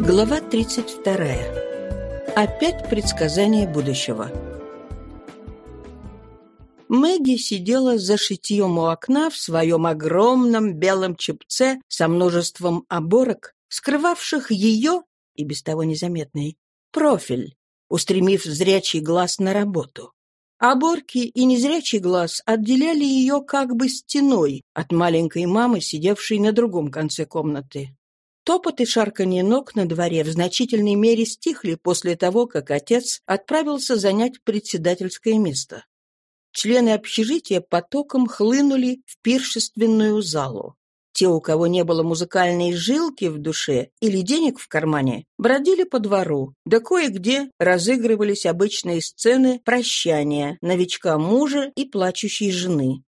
Глава 32. Опять предсказание будущего. Мэгги сидела за шитьем у окна в своем огромном белом чепце со множеством оборок, скрывавших ее, и без того незаметный, профиль, устремив зрячий глаз на работу. Оборки и незрячий глаз отделяли ее как бы стеной от маленькой мамы, сидевшей на другом конце комнаты. Топот и шарканье ног на дворе в значительной мере стихли после того, как отец отправился занять председательское место. Члены общежития потоком хлынули в пиршественную залу. Те, у кого не было музыкальной жилки в душе или денег в кармане, бродили по двору, да кое-где разыгрывались обычные сцены прощания новичка мужа и плачущей жены.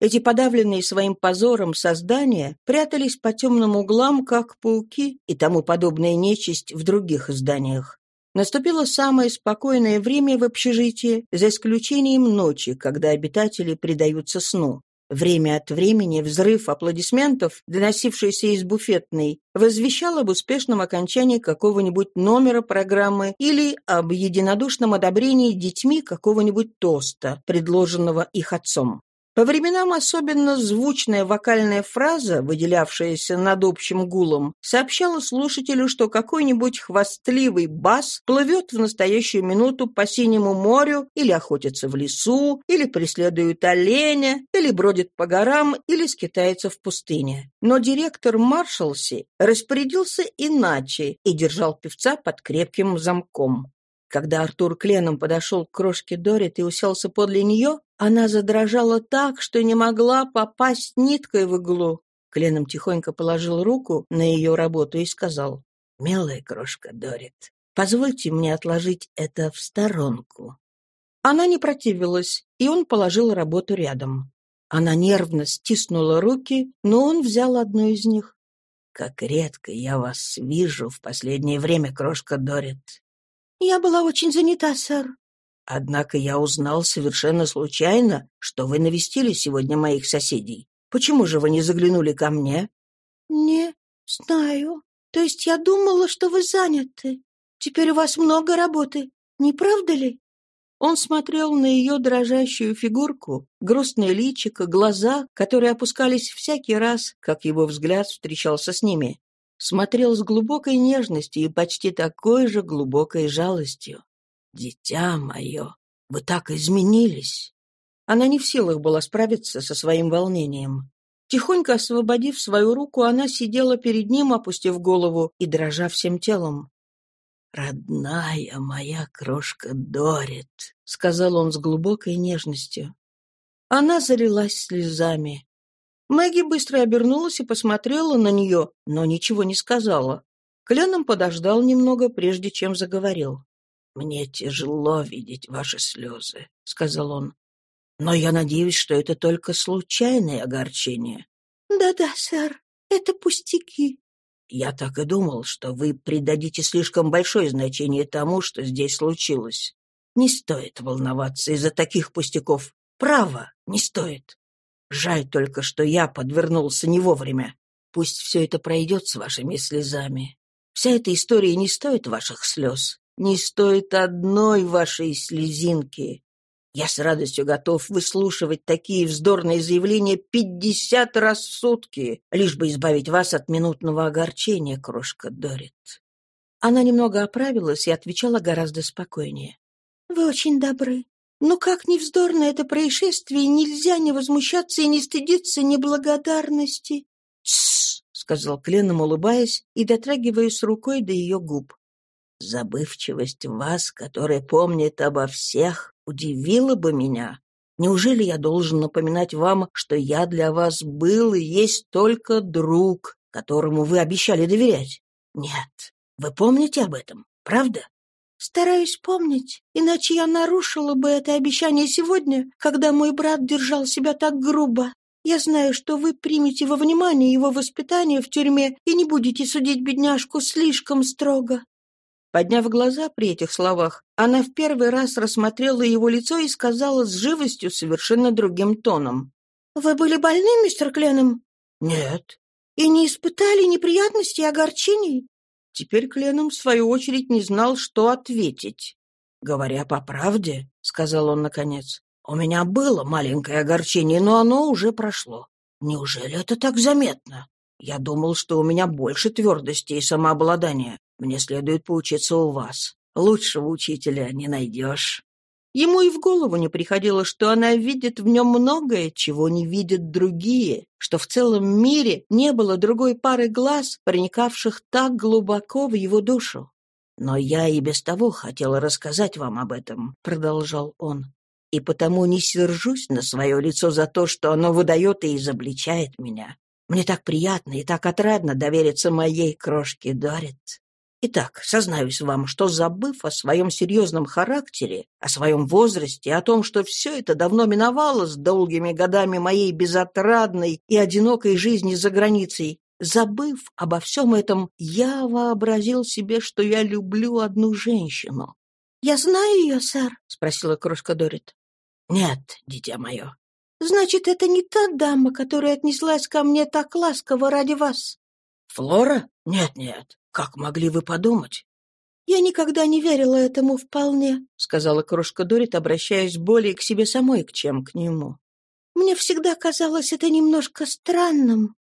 Эти подавленные своим позором создания прятались по темным углам, как пауки и тому подобная нечисть в других изданиях. Наступило самое спокойное время в общежитии, за исключением ночи, когда обитатели предаются сну. Время от времени взрыв аплодисментов, доносившийся из буфетной, возвещал об успешном окончании какого-нибудь номера программы или об единодушном одобрении детьми какого-нибудь тоста, предложенного их отцом. По временам особенно звучная вокальная фраза, выделявшаяся над общим гулом, сообщала слушателю, что какой-нибудь хвастливый бас плывет в настоящую минуту по синему морю или охотится в лесу, или преследует оленя, или бродит по горам, или скитается в пустыне. Но директор Маршалси распорядился иначе и держал певца под крепким замком. Когда Артур Кленом подошел к крошке Дорит и уселся подле нее, она задрожала так, что не могла попасть ниткой в иглу. Кленом тихонько положил руку на ее работу и сказал, «Милая крошка Дорит, позвольте мне отложить это в сторонку». Она не противилась, и он положил работу рядом. Она нервно стиснула руки, но он взял одну из них. «Как редко я вас вижу в последнее время, крошка Дорит. «Я была очень занята, сэр». «Однако я узнал совершенно случайно, что вы навестили сегодня моих соседей. Почему же вы не заглянули ко мне?» «Не знаю. То есть я думала, что вы заняты. Теперь у вас много работы, не правда ли?» Он смотрел на ее дрожащую фигурку, грустное личико, глаза, которые опускались всякий раз, как его взгляд встречался с ними смотрел с глубокой нежностью и почти такой же глубокой жалостью. «Дитя мое, вы так изменились!» Она не в силах была справиться со своим волнением. Тихонько освободив свою руку, она сидела перед ним, опустив голову и дрожа всем телом. «Родная моя крошка Дорит», — сказал он с глубокой нежностью. Она залилась слезами. Мэгги быстро обернулась и посмотрела на нее, но ничего не сказала. Кленом подождал немного, прежде чем заговорил. «Мне тяжело видеть ваши слезы», — сказал он. «Но я надеюсь, что это только случайное огорчение». «Да-да, сэр, это пустяки». «Я так и думал, что вы придадите слишком большое значение тому, что здесь случилось. Не стоит волноваться из-за таких пустяков. Право, не стоит. Жаль только, что я подвернулся не вовремя. Пусть все это пройдет с вашими слезами. Вся эта история не стоит ваших слез, не стоит одной вашей слезинки. Я с радостью готов выслушивать такие вздорные заявления пятьдесят раз в сутки, лишь бы избавить вас от минутного огорчения, крошка Дорит. Она немного оправилась и отвечала гораздо спокойнее. «Вы очень добры. Но как ни вздорно это происшествие, нельзя не возмущаться и не стыдиться неблагодарности. «Тссс!» — сказал Кленом, улыбаясь и дотрагиваясь рукой до ее губ. «Забывчивость вас, которая помнит обо всех, удивила бы меня. Неужели я должен напоминать вам, что я для вас был и есть только друг, которому вы обещали доверять? Нет. Вы помните об этом, правда?» Стараюсь помнить, иначе я нарушила бы это обещание сегодня, когда мой брат держал себя так грубо. Я знаю, что вы примете во внимание его воспитание в тюрьме и не будете судить бедняжку слишком строго». Подняв глаза при этих словах, она в первый раз рассмотрела его лицо и сказала с живостью совершенно другим тоном. «Вы были больны, мистер Кленом?» «Нет». «И не испытали неприятностей и огорчений?» Теперь Кленом, в свою очередь, не знал, что ответить. «Говоря по правде», — сказал он наконец, — «у меня было маленькое огорчение, но оно уже прошло. Неужели это так заметно? Я думал, что у меня больше твердости и самообладания. Мне следует поучиться у вас. Лучшего учителя не найдешь». Ему и в голову не приходило, что она видит в нем многое, чего не видят другие, что в целом мире не было другой пары глаз, проникавших так глубоко в его душу. «Но я и без того хотела рассказать вам об этом», — продолжал он. «И потому не сержусь на свое лицо за то, что оно выдает и изобличает меня. Мне так приятно и так отрадно довериться моей крошке Дорит. Итак, сознаюсь вам, что, забыв о своем серьезном характере, о своем возрасте, о том, что все это давно миновало с долгими годами моей безотрадной и одинокой жизни за границей, забыв обо всем этом, я вообразил себе, что я люблю одну женщину. — Я знаю ее, сэр? — спросила крошка Дорит. — Нет, дитя мое. — Значит, это не та дама, которая отнеслась ко мне так ласково ради вас? — Флора? Нет-нет. Как могли вы подумать? «Я никогда не верила этому вполне», — сказала крошка Дорит, обращаясь более к себе самой, чем к нему. «Мне всегда казалось это немножко странным».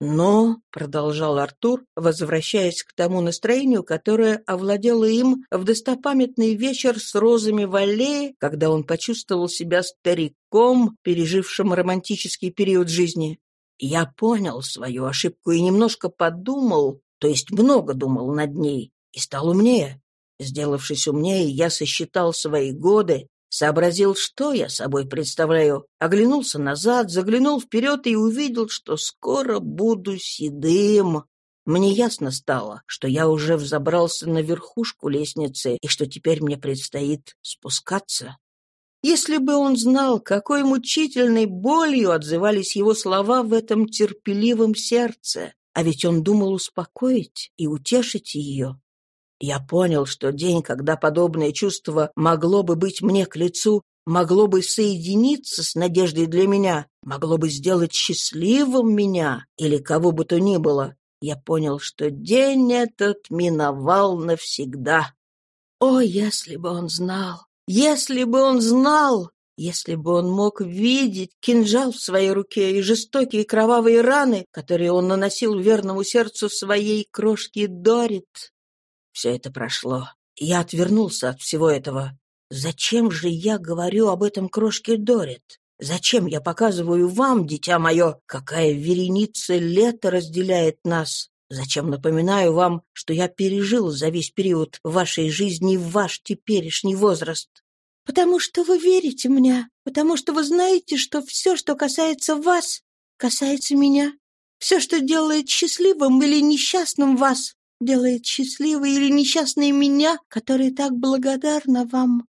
«Но», — продолжал Артур, возвращаясь к тому настроению, которое овладело им в достопамятный вечер с розами в аллее, когда он почувствовал себя стариком, пережившим романтический период жизни, «я понял свою ошибку и немножко подумал, то есть много думал над ней, и стал умнее. Сделавшись умнее, я сосчитал свои годы, сообразил, что я собой представляю, оглянулся назад, заглянул вперед и увидел, что скоро буду седым. Мне ясно стало, что я уже взобрался на верхушку лестницы и что теперь мне предстоит спускаться. Если бы он знал, какой мучительной болью отзывались его слова в этом терпеливом сердце, а ведь он думал успокоить и утешить ее. Я понял, что день, когда подобное чувство могло бы быть мне к лицу, могло бы соединиться с надеждой для меня, могло бы сделать счастливым меня или кого бы то ни было, я понял, что день этот миновал навсегда. О, если бы он знал! Если бы он знал! Если бы он мог видеть кинжал в своей руке и жестокие кровавые раны, которые он наносил верному сердцу своей крошки Дорит. Все это прошло. Я отвернулся от всего этого. Зачем же я говорю об этом крошке Дорит? Зачем я показываю вам, дитя мое, какая вереница лета разделяет нас? Зачем напоминаю вам, что я пережил за весь период вашей жизни ваш теперешний возраст? «Потому что вы верите мне, потому что вы знаете, что все, что касается вас, касается меня. Все, что делает счастливым или несчастным вас, делает счастливой или несчастной меня, которая так благодарна вам».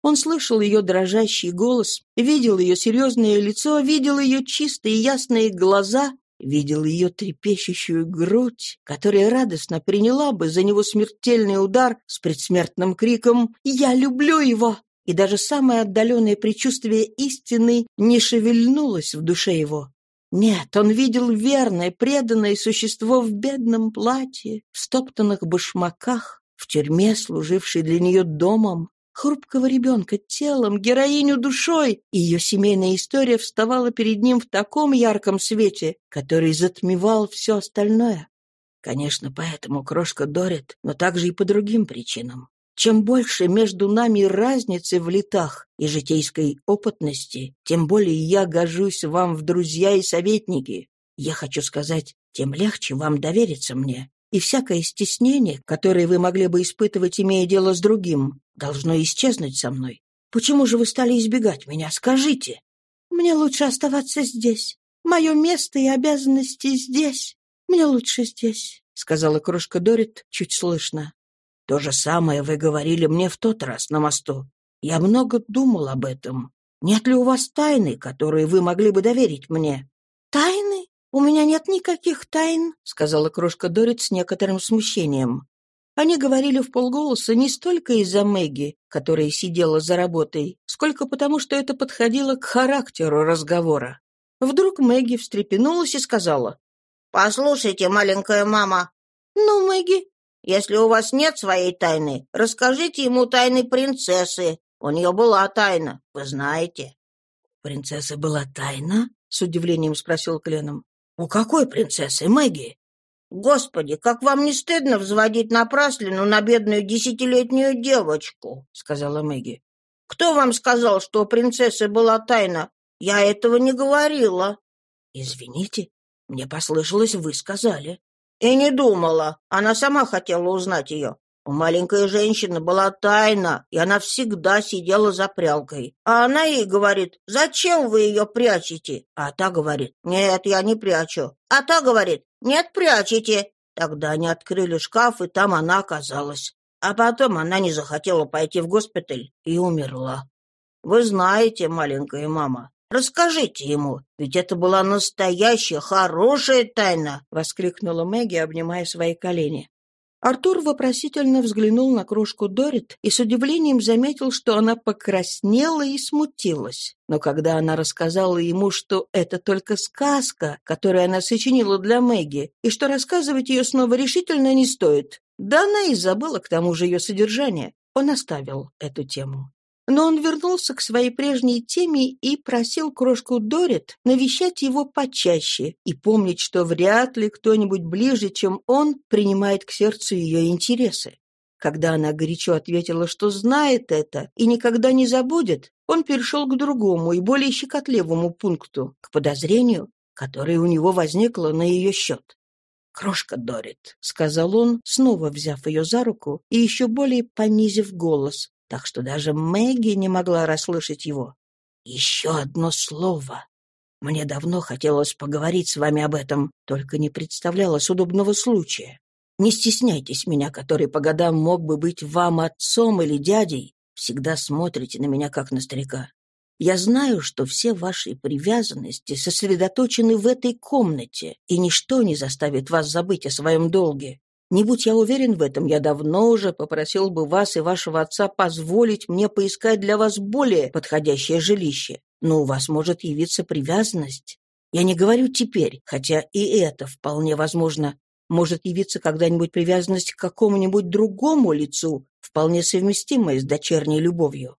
Он слышал ее дрожащий голос, видел ее серьезное лицо, видел ее чистые ясные глаза, видел ее трепещущую грудь, которая радостно приняла бы за него смертельный удар с предсмертным криком «Я люблю его!» И даже самое отдаленное предчувствие истины не шевельнулось в душе его. Нет, он видел верное, преданное существо в бедном платье, в стоптанных башмаках, в тюрьме, служившей для нее домом, хрупкого ребенка телом, героиню душой, и ее семейная история вставала перед ним в таком ярком свете, который затмевал все остальное. Конечно, поэтому крошка Дорит, но также и по другим причинам. Чем больше между нами разницы в летах и житейской опытности, тем более я гожусь вам в друзья и советники. Я хочу сказать, тем легче вам довериться мне. И всякое стеснение, которое вы могли бы испытывать, имея дело с другим, должно исчезнуть со мной. Почему же вы стали избегать меня? Скажите. Мне лучше оставаться здесь. Мое место и обязанности здесь. Мне лучше здесь, — сказала крошка Дорит чуть слышно. То же самое вы говорили мне в тот раз на мосту. Я много думал об этом. Нет ли у вас тайны, которые вы могли бы доверить мне?» «Тайны? У меня нет никаких тайн», — сказала крошка Дорит с некоторым смущением. Они говорили в полголоса не столько из-за Мэгги, которая сидела за работой, сколько потому, что это подходило к характеру разговора. Вдруг Мэгги встрепенулась и сказала. «Послушайте, маленькая мама». «Ну, Мэгги, Если у вас нет своей тайны, расскажите ему тайны принцессы. У нее была тайна, вы знаете». «Принцесса была тайна?» — с удивлением спросил Кленом. «У какой принцессы, Мэгги?» «Господи, как вам не стыдно взводить напраслину на бедную десятилетнюю девочку?» — сказала Мэгги. «Кто вам сказал, что у принцессы была тайна? Я этого не говорила». «Извините, мне послышалось, вы сказали». «И не думала. Она сама хотела узнать ее. У маленькой женщины была тайна, и она всегда сидела за прялкой. А она ей говорит, зачем вы ее прячете? А та говорит, нет, я не прячу. А та говорит, нет, прячете. Тогда они открыли шкаф, и там она оказалась. А потом она не захотела пойти в госпиталь и умерла. Вы знаете, маленькая мама, Расскажите ему, ведь это была настоящая хорошая тайна!» — воскликнула Мэгги, обнимая свои колени. Артур вопросительно взглянул на крошку Дорит и с удивлением заметил, что она покраснела и смутилась. Но когда она рассказала ему, что это только сказка, которую она сочинила для Мэгги, и что рассказывать ее снова решительно не стоит, да она и забыла к тому же ее содержание, он оставил эту тему. Но он вернулся к своей прежней теме и просил крошку Дорит навещать его почаще и помнить, что вряд ли кто-нибудь ближе, чем он, принимает к сердцу ее интересы. Когда она горячо ответила, что знает это и никогда не забудет, он перешел к другому и более щекотливому пункту, к подозрению, которое у него возникло на ее счет. «Крошка Дорит», — сказал он, снова взяв ее за руку и еще более понизив голос, так что даже Мэгги не могла расслышать его. «Еще одно слово. Мне давно хотелось поговорить с вами об этом, только не представлялось удобного случая. Не стесняйтесь меня, который по годам мог бы быть вам отцом или дядей. Всегда смотрите на меня, как на старика. Я знаю, что все ваши привязанности сосредоточены в этой комнате, и ничто не заставит вас забыть о своем долге. Не будь я уверен в этом, я давно уже попросил бы вас и вашего отца позволить мне поискать для вас более подходящее жилище. Но у вас может явиться привязанность. Я не говорю теперь, хотя и это вполне возможно. Может явиться когда-нибудь привязанность к какому-нибудь другому лицу, вполне совместимая с дочерней любовью.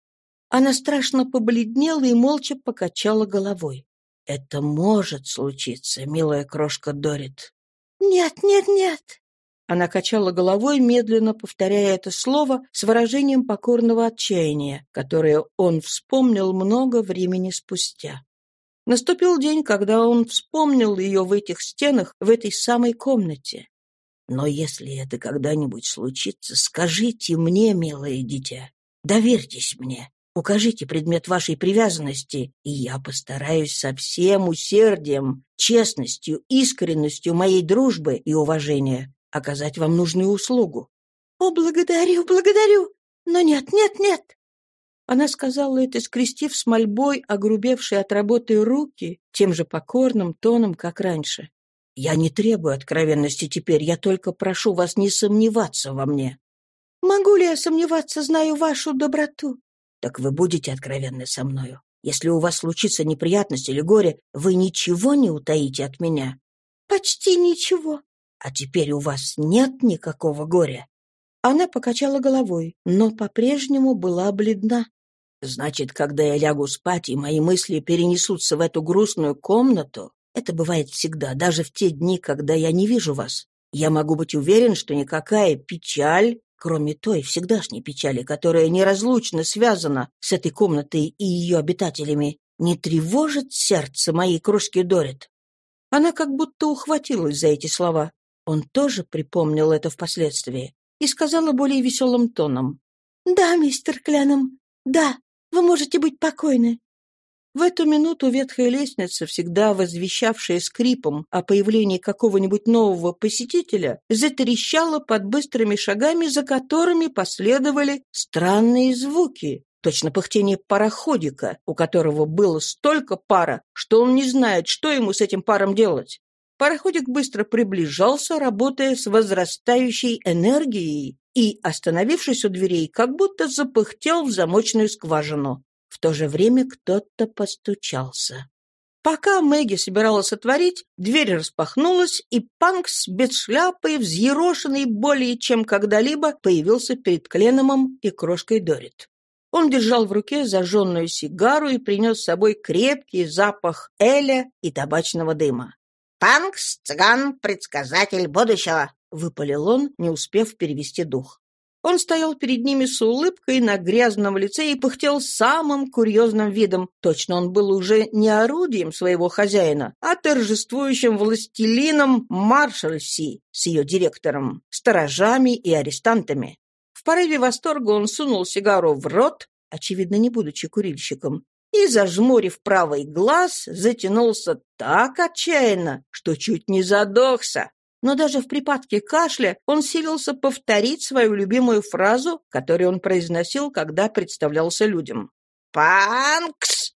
Она страшно побледнела и молча покачала головой. «Это может случиться, милая крошка Дорит». «Нет, нет, нет!» Она качала головой, медленно повторяя это слово с выражением покорного отчаяния, которое он вспомнил много времени спустя. Наступил день, когда он вспомнил ее в этих стенах, в этой самой комнате. «Но если это когда-нибудь случится, скажите мне, милое дитя, доверьтесь мне, укажите предмет вашей привязанности, и я постараюсь со всем усердием, честностью, искренностью моей дружбы и уважения оказать вам нужную услугу. «О, благодарю, благодарю! Но нет, нет, нет!» Она сказала это, скрестив с мольбой огрубевшие от работы руки тем же покорным тоном, как раньше. «Я не требую откровенности теперь, я только прошу вас не сомневаться во мне». «Могу ли я сомневаться, знаю вашу доброту?» «Так вы будете откровенны со мною. Если у вас случится неприятность или горе, вы ничего не утаите от меня?» «Почти ничего. А теперь у вас нет никакого горя?» Она покачала головой, но по-прежнему была бледна. «Значит, когда я лягу спать, и мои мысли перенесутся в эту грустную комнату, это бывает всегда, даже в те дни, когда я не вижу вас, я могу быть уверен, что никакая печаль, кроме той всегдашней печали, которая неразлучно связана с этой комнатой и ее обитателями, не тревожит сердце моей кружки Дорит». Она как будто ухватилась за эти слова. Он тоже припомнил это впоследствии и сказала более веселым тоном. «Да, мистер Кляном, да, вы можете быть покойны». В эту минуту ветхая лестница, всегда возвещавшая скрипом о появлении какого-нибудь нового посетителя, затрещала под быстрыми шагами, за которыми последовали странные звуки, точно пыхтение пароходика, у которого было столько пара, что он не знает, что ему с этим паром делать. Пароходик быстро приближался, работая с возрастающей энергией, и, остановившись у дверей, как будто запыхтел в замочную скважину. В то же время кто-то постучался. Пока Мэгги собиралась отворить, дверь распахнулась, и Панкс без шляпы, взъерошенный более чем когда-либо, появился перед Кленомом и крошкой Дорит. Он держал в руке зажженную сигару и принес с собой крепкий запах эля и табачного дыма. «Панкс, цыган, предсказатель будущего!» — выпалил он, не успев перевести дух. Он стоял перед ними с улыбкой на грязном лице и пыхтел самым курьезным видом. Точно он был уже не орудием своего хозяина, а торжествующим властелином Маршальси с ее директором, сторожами и арестантами. В порыве восторга он сунул сигару в рот, очевидно, не будучи курильщиком, и, зажмурив правый глаз, затянулся так отчаянно, что чуть не задохся. Но даже в припадке кашля он силился повторить свою любимую фразу, которую он произносил, когда представлялся людям. «Панкс!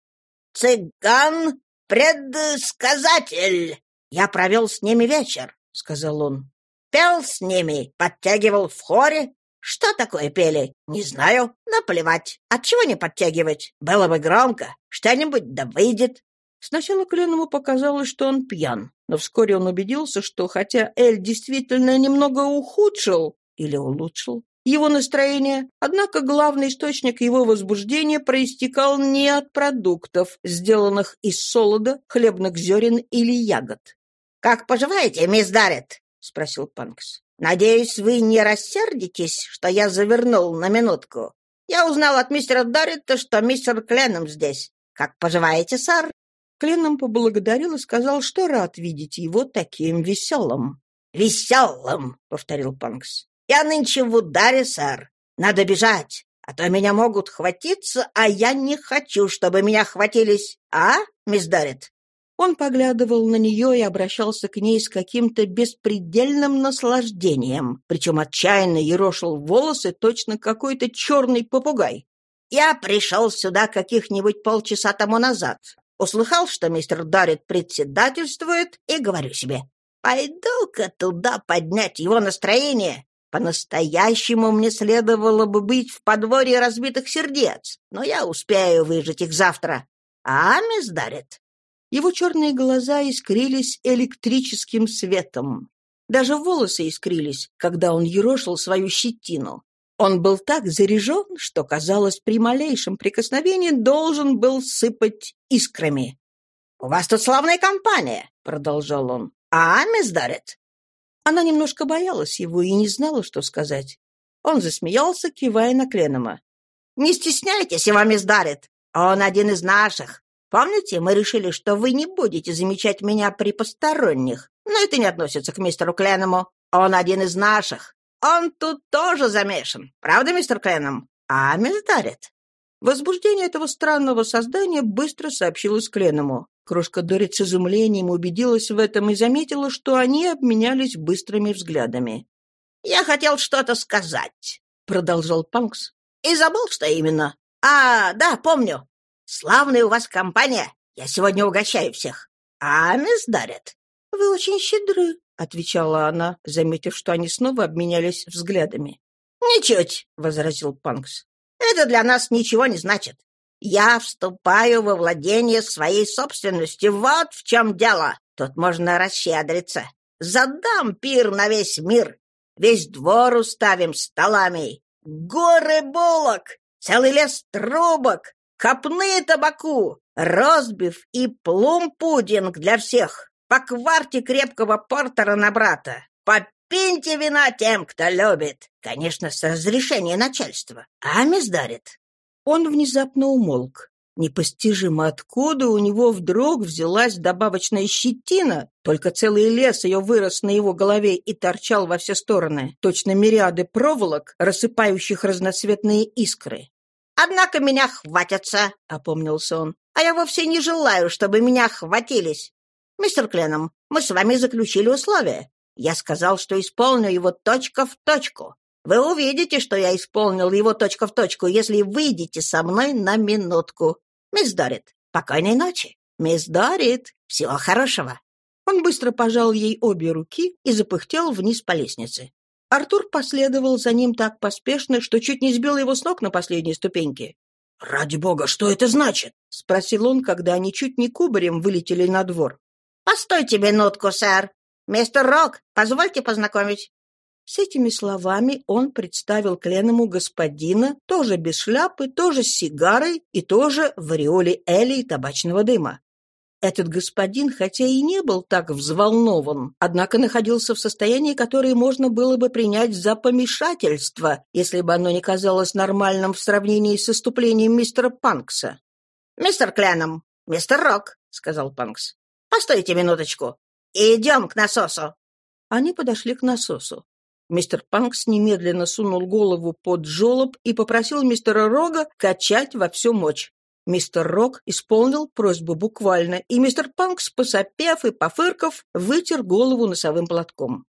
Цыган! Предсказатель! Я провел с ними вечер», — сказал он. «Пел с ними, подтягивал в хоре, что такое пели? Не знаю. Наплевать. Отчего не подтягивать? Было бы громко. Что-нибудь да выйдет. Сначала Кленому показалось, что он пьян, но вскоре он убедился, что хотя Эль действительно немного ухудшил или улучшил его настроение, однако главный источник его возбуждения проистекал не от продуктов, сделанных из солода, хлебных зерен или ягод. «Как поживаете, мисс Даррет?» — спросил Панкс. Надеюсь, вы не рассердитесь, что я завернул на минутку. Я узнал от мистера Доррита, что мистер Кленом здесь. Как поживаете, сэр?» Кленом поблагодарил и сказал, что рад видеть его таким веселым. «Веселым!» — повторил Панкс. «Я нынче в ударе, сэр. Надо бежать, а то меня могут хватиться, а я не хочу, чтобы меня хватились. А, мисс Даррит?» Он поглядывал на нее и обращался к ней с каким-то беспредельным наслаждением, причем отчаянно ерошил волосы, точно какой-то черный попугай. «Я пришел сюда каких-нибудь полчаса тому назад. Услыхал, что мистер Даррит председательствует, и говорю себе, пойду-ка туда поднять его настроение. По-настоящему мне следовало бы быть в подворье разбитых сердец, но я успею выжить их завтра. А, мисс Даррит?» Его черные глаза искрились электрическим светом. Даже волосы искрились, когда он ерошил свою щетину. Он был так заряжен, что, казалось, при малейшем прикосновении должен был сыпать искрами. «У вас тут славная компания», — продолжал он. «А, мисс Даррет?» Она немножко боялась его и не знала, что сказать. Он засмеялся, кивая на Кленома. «Не стесняйтесь его, мисс Даррет. Он один из наших. Помните, мы решили, что вы не будете замечать меня при посторонних? Но это не относится к мистеру Кленному. Он один из наших. Он тут тоже замешан. Правда, мистер Кленном? А мисс Дарит? Возбуждение этого странного создания быстро сообщилось Кленному. Крошка Дорит с изумлением убедилась в этом и заметила, что они обменялись быстрыми взглядами. «Я хотел что-то сказать», — продолжал Панкс. «И забыл, что именно. А, да, помню. Славная у вас компания. Я сегодня угощаю всех. А мисс Дарит? Вы очень щедры, отвечала она, заметив, что они снова обменялись взглядами. Ничуть, возразил Панкс. Это для нас ничего не значит. Я вступаю во владение своей собственностью. Вот в чем дело. Тут можно расщедриться. Задам пир на весь мир. Весь двор уставим столами. Горы булок, целый лес трубок, копны табаку, розбив и плум-пудинг для всех, по кварте крепкого портера на брата, по пинте вина тем, кто любит. Конечно, с разрешения начальства. А мисс дарит. Он внезапно умолк. Непостижимо откуда у него вдруг взялась добавочная щетина, только целый лес ее вырос на его голове и торчал во все стороны, точно мириады проволок, рассыпающих разноцветные искры. Однако меня хватятся, — опомнился он. А я вовсе не желаю, чтобы меня хватились. Мистер Кленом, мы с вами заключили условие. Я сказал, что исполню его точка в точку. Вы увидите, что я исполнил его точка в точку, если выйдете со мной на минутку. Мисс Дорит, покойной ночи. Мисс Дорит, всего хорошего. Он быстро пожал ей обе руки и запыхтел вниз по лестнице. Артур последовал за ним так поспешно, что чуть не сбил его с ног на последней ступеньке. «Ради бога, что это значит?» — спросил он, когда они чуть не кубарем вылетели на двор. «Постойте минутку, сэр. Мистер Рок, позвольте познакомить». С этими словами он представил кленному господина, тоже без шляпы, тоже с сигарой и тоже в ореоле эли и табачного дыма. Этот господин, хотя и не был так взволнован, однако находился в состоянии, которое можно было бы принять за помешательство, если бы оно не казалось нормальным в сравнении с выступлением мистера Панкса. «Мистер Кленом, мистер Рок», — сказал Панкс, — «постойте минуточку. Идем к насосу». Они подошли к насосу. Мистер Панкс немедленно сунул голову под жолоб и попросил мистера Рога качать во всю мощь. Мистер Рок исполнил просьбу буквально, и мистер Панкс, посопев и пофырков, вытер голову носовым платком.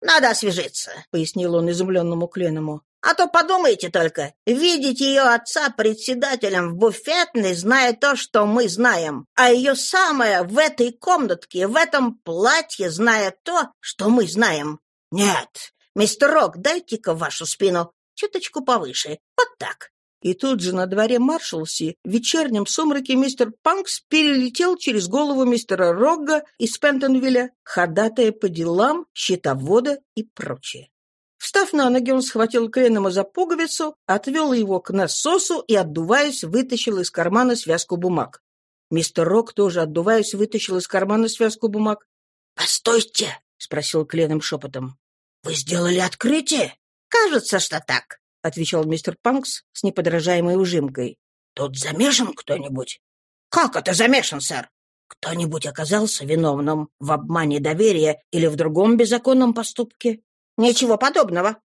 «Надо освежиться», — пояснил он изумленному Кленому. «А то подумайте только, видеть ее отца председателем в буфетной, зная то, что мы знаем, а ее самая в этой комнатке, в этом платье, зная то, что мы знаем. Нет, мистер Рок, дайте-ка вашу спину чуточку повыше, вот так. И тут же на дворе Маршалси в вечернем сумраке мистер Панкс перелетел через голову мистера Рогга из Пентонвилля, ходатая по делам, счетовода и прочее. Встав на ноги, он схватил Кленома за пуговицу, отвел его к насосу и, отдуваясь, вытащил из кармана связку бумаг. Мистер Рог тоже, отдуваясь, вытащил из кармана связку бумаг. «Постойте!» — спросил Кленом шепотом. «Вы сделали открытие?» «Кажется, что так». — отвечал мистер Панкс с неподражаемой ужимкой. «Тут замешан кто-нибудь?» «Как это замешан, сэр?» «Кто-нибудь оказался виновным в обмане доверия или в другом беззаконном поступке?» «Ничего подобного».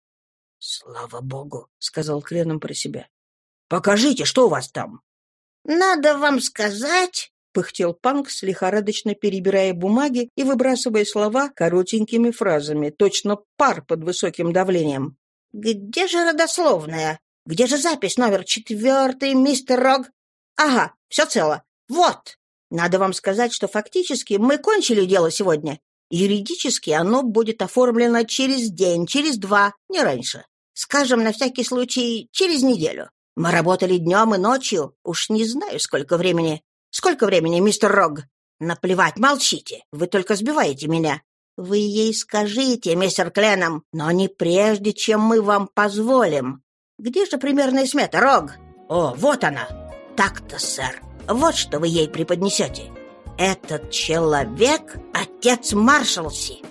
«Слава богу», — сказал Кленом про себя. «Покажите, что у вас там?» «Надо вам сказать...» — пыхтел Панкс, лихорадочно перебирая бумаги и выбрасывая слова коротенькими фразами, точно пар под высоким давлением. Где же родословная? Где же запись номер четвертый, мистер Рог? Ага, все цело. Вот. Надо вам сказать, что фактически мы кончили дело сегодня. Юридически оно будет оформлено через день, через два, не раньше. Скажем, на всякий случай, через неделю. Мы работали днем и ночью, уж не знаю, сколько времени. Сколько времени, мистер Рог? Наплевать, молчите, вы только сбиваете меня. Вы ей скажите, мистер Кленом, но не прежде, чем мы вам позволим. Где же примерная смета, Рог? О, вот она. Так-то, сэр. Вот что вы ей преподнесете. Этот человек — отец Маршалси.